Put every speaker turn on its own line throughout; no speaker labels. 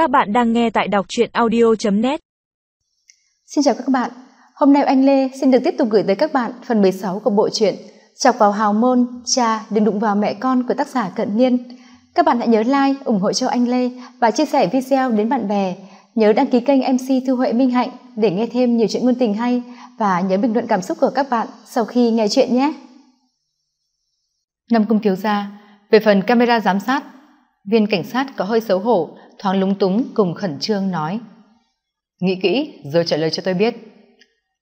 Các bạn đang nghe tại đọc truyện audio.net
Xin chào các bạn, hôm nay anh Lê xin được tiếp tục gửi tới các bạn phần 16 của bộ truyện Chọc vào hào môn, cha đừng đụng vào mẹ con của tác giả Cận Niên. Các bạn hãy nhớ like, ủng hộ cho anh Lê và chia sẻ video đến bạn bè. Nhớ đăng ký kênh MC Thu Huệ Minh Hạnh để nghe thêm nhiều chuyện ngôn tình hay và nhớ bình luận cảm xúc của các bạn sau khi nghe chuyện nhé. Năm cung thiếu gia, về phần camera giám sát, viên cảnh sát có hơi xấu hổ, thoáng lúng túng cùng khẩn trương nói. Nghĩ kỹ rồi trả lời cho tôi biết.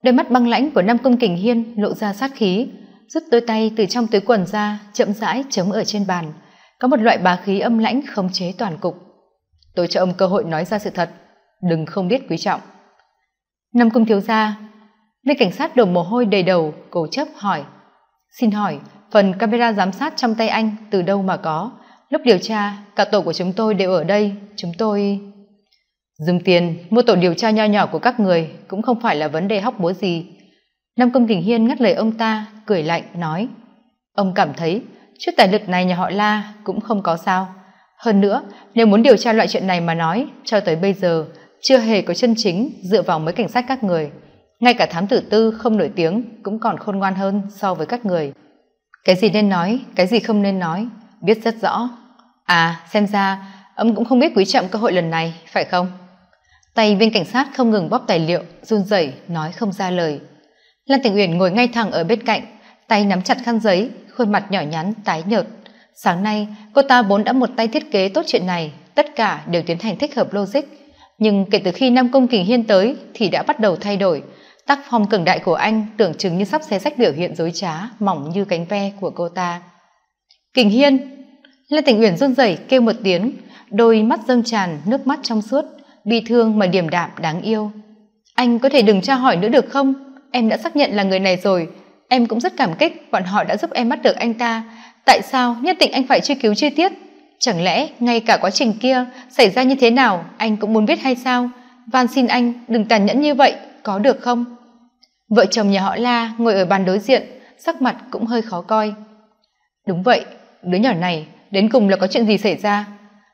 Đôi mắt băng lãnh của Nam Cung Kình Hiên lộ ra sát khí, rút đôi tay từ trong túi quần ra, chậm rãi chống ở trên bàn. Có một loại bá khí âm lãnh khống chế toàn cục. Tôi cho ông cơ hội nói ra sự thật, đừng không biết quý trọng. Nam Cung thiếu gia, viên cảnh sát đổ mồ hôi đầy đầu, cổ chấp hỏi. Xin hỏi, phần camera giám sát trong tay anh từ đâu mà có? Lúc điều tra, cả tổ của chúng tôi đều ở đây, chúng tôi... Dùng tiền mua tổ điều tra nho nhỏ của các người cũng không phải là vấn đề hóc búa gì. Nam Công Kình Hiên ngắt lời ông ta, cười lạnh, nói Ông cảm thấy chút tài lực này nhà họ La cũng không có sao. Hơn nữa, nếu muốn điều tra loại chuyện này mà nói, cho tới bây giờ, chưa hề có chân chính dựa vào mấy cảnh sát các người. Ngay cả thám tử tư không nổi tiếng cũng còn khôn ngoan hơn so với các người. Cái gì nên nói, cái gì không nên nói, biết rất rõ. À, xem ra, ông cũng không biết quý trọng cơ hội lần này, phải không? tay viên cảnh sát không ngừng bóp tài liệu run rẩy nói không ra lời. Lan tình uyển ngồi ngay thẳng ở bên cạnh tay nắm chặt khăn giấy khuôn mặt nhỏ nhắn tái nhợt. Sáng nay cô ta vốn đã một tay thiết kế tốt chuyện này tất cả đều tiến hành thích hợp logic. Nhưng kể từ khi nam công kình hiên tới thì đã bắt đầu thay đổi. Tác phong cường đại của anh tưởng chừng như sắp xé sách biểu hiện dối trá mỏng như cánh ve của cô ta kình hiên. Lê tình uyển run rẩy kêu một tiếng, đôi mắt dâng tràn nước mắt trong suốt, bi thương mà điềm đạm đáng yêu. Anh có thể đừng tra hỏi nữa được không? Em đã xác nhận là người này rồi. Em cũng rất cảm kích bọn họ đã giúp em bắt được anh ta. Tại sao nhất định anh phải truy cứu chi tiết? Chẳng lẽ ngay cả quá trình kia xảy ra như thế nào, anh cũng muốn biết hay sao? Van xin anh đừng tàn nhẫn như vậy, có được không? Vợ chồng nhà họ la ngồi ở bàn đối diện, sắc mặt cũng hơi khó coi. Đúng vậy đứa nhỏ này, đến cùng là có chuyện gì xảy ra?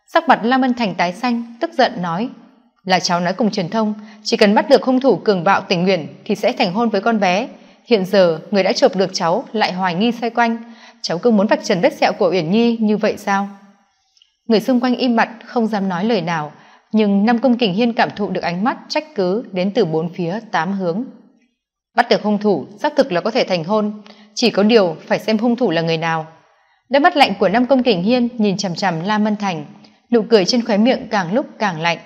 Sắc mặt lam ân thành tái xanh, tức giận nói, là cháu nói cùng truyền thông, chỉ cần bắt được hung thủ cường bạo tình nguyện thì sẽ thành hôn với con bé. Hiện giờ, người đã chụp được cháu, lại hoài nghi xoay quanh. Cháu cứ muốn vạch trần vết sẹo của uyển nhi như vậy sao? Người xung quanh im mặt, không dám nói lời nào, nhưng năm công kình hiên cảm thụ được ánh mắt trách cứ đến từ bốn phía tám hướng. Bắt được hung thủ, xác thực là có thể thành hôn, chỉ có điều phải xem hung thủ là người nào đôi mắt lạnh của năm công kình hiên nhìn chằm chằm la mân thành, nụ cười trên khóe miệng càng lúc càng lạnh.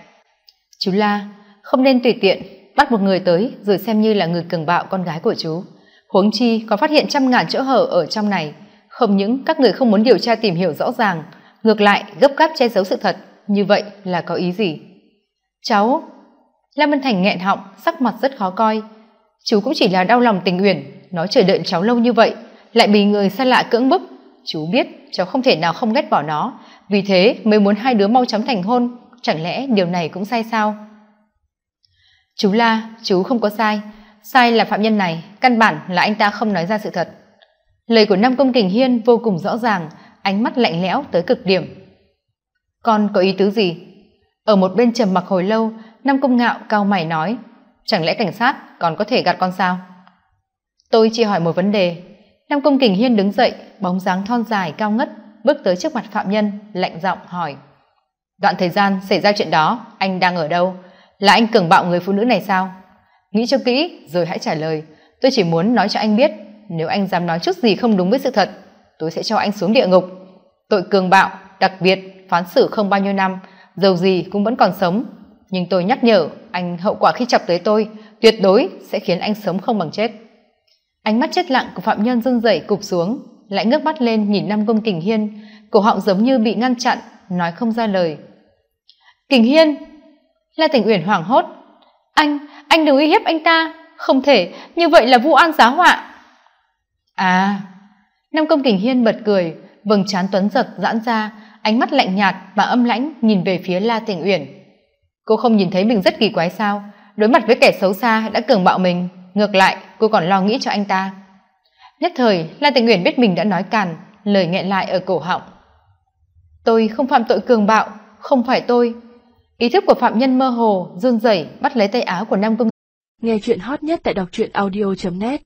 Chú la, không nên tùy tiện, bắt một người tới rồi xem như là người cường bạo con gái của chú. Huống chi có phát hiện trăm ngàn chỗ hở ở trong này, không những các người không muốn điều tra tìm hiểu rõ ràng, ngược lại gấp gáp che giấu sự thật, như vậy là có ý gì? Cháu. La mân thành nghẹn họng, sắc mặt rất khó coi. Chú cũng chỉ là đau lòng tình uyển, nó chờ đợi cháu lâu như vậy, lại bị người xa lạ cưỡng bức chú biết, cháu không thể nào không ghét bỏ nó. Vì thế mới muốn hai đứa mau chóng thành hôn. Chẳng lẽ điều này cũng sai sao? Chú la, chú không có sai. Sai là phạm nhân này, căn bản là anh ta không nói ra sự thật. Lời của nam công kình hiên vô cùng rõ ràng, ánh mắt lạnh lẽo tới cực điểm. Con có ý tứ gì? Ở một bên trầm mặc hồi lâu, nam công ngạo cao mày nói, chẳng lẽ cảnh sát còn có thể gạt con sao? Tôi chỉ hỏi một vấn đề nam công kình hiên đứng dậy, bóng dáng thon dài cao ngất, bước tới trước mặt phạm nhân, lạnh giọng hỏi. Đoạn thời gian xảy ra chuyện đó, anh đang ở đâu? Là anh cường bạo người phụ nữ này sao? Nghĩ cho kỹ, rồi hãy trả lời. Tôi chỉ muốn nói cho anh biết, nếu anh dám nói chút gì không đúng với sự thật, tôi sẽ cho anh xuống địa ngục. Tội cường bạo, đặc biệt, phán xử không bao nhiêu năm dầu gì cũng vẫn còn sống. Nhưng tôi nhắc nhở, anh hậu quả khi chọc tới tôi, tuyệt đối sẽ khiến anh sống không bằng chết ánh mắt chết lặng của phạm nhân run rẩy cụp xuống, lại ngước mắt lên nhìn năm công kình hiên. Cổ họng giống như bị ngăn chặn, nói không ra lời. Kình hiên! La tỉnh uyển hoảng hốt. Anh anh đừng uy hiếp anh ta. Không thể, như vậy là vu an giá họa. À! Nam công kình hiên bật cười, vầng trán tuấn giật giãn ra, ánh mắt lạnh nhạt và âm lãnh nhìn về phía la tỉnh uyển. Cô không nhìn thấy mình rất kỳ quái sao? Đối mặt với kẻ xấu xa đã cường bạo mình. Ngược lại cô còn lo nghĩ cho anh ta. Nhất thời la tình uyển biết mình đã nói càn, lời nghẹn lại ở cổ họng. Tôi không phạm tội cường bạo, không phải tôi. Ý thức của phạm nhân mơ hồ, run rẩy, bắt lấy tay áo của nam công
nghe chuyện hot nhất tại đọc truyện audio net.